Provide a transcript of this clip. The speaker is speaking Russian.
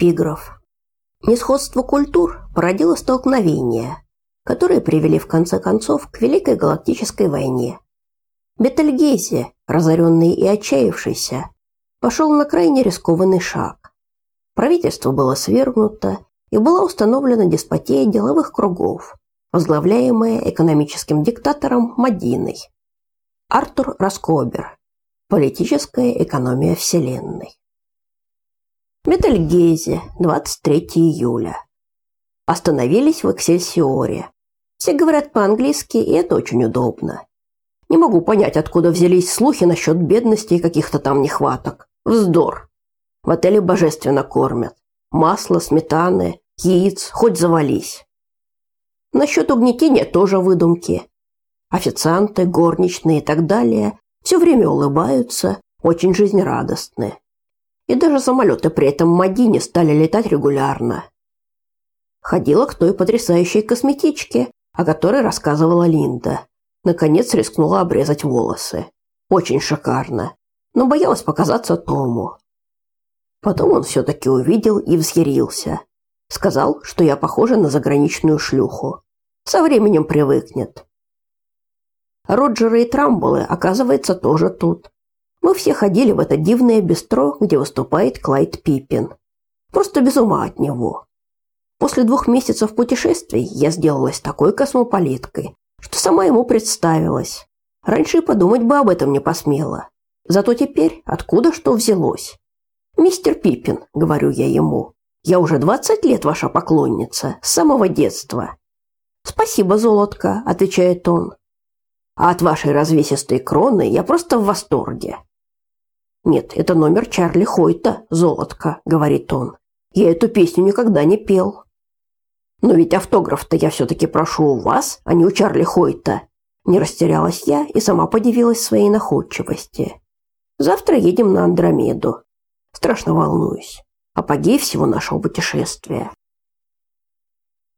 Эпиграф. Несходство культур породило столкновения, которые привели в конце концов к Великой Галактической войне. Бетельгейзе, разоренный и отчаявшийся, пошел на крайне рискованный шаг. Правительство было свергнуто, и была установлена деспотия деловых кругов, возглавляемая экономическим диктатором Мадиной. Артур Раскобер. Политическая экономия Вселенной. Бетельгейзе, 23 июля. Остановились в Эксельсиоре. Все говорят по-английски, и это очень удобно. Не могу понять, откуда взялись слухи насчет бедности и каких-то там нехваток. Вздор. В отеле божественно кормят. Масло, сметаны, яиц, хоть завались. Насчет угнетения тоже выдумки. Официанты, горничные и так далее все время улыбаются, очень жизнерадостны и даже самолеты при этом Мадине стали летать регулярно. Ходила к той потрясающей косметичке, о которой рассказывала Линда. Наконец рискнула обрезать волосы. Очень шикарно, но боялась показаться Тому. Потом он все-таки увидел и взъярился. Сказал, что я похожа на заграничную шлюху. Со временем привыкнет. Роджеры и Трамблы, оказывается, тоже тут. Мы все ходили в это дивное бистро, где выступает Клайд Пиппин. Просто без ума от него. После двух месяцев путешествий я сделалась такой космополиткой, что сама ему представилась. Раньше и подумать бы об этом не посмела. Зато теперь откуда что взялось? «Мистер Пиппин», — говорю я ему, — «я уже 20 лет ваша поклонница, с самого детства». «Спасибо, золотко», — отвечает он. «А от вашей развесистой кроны я просто в восторге». Нет, это номер Чарли Хойта, Золотко, говорит он. Я эту песню никогда не пел. Но ведь автограф-то я все таки прошу у вас, а не у Чарли Хойта. Не растерялась я и сама подивилась своей находчивости. Завтра едем на Андромеду. Страшно волнуюсь. Апогей всего нашего путешествия.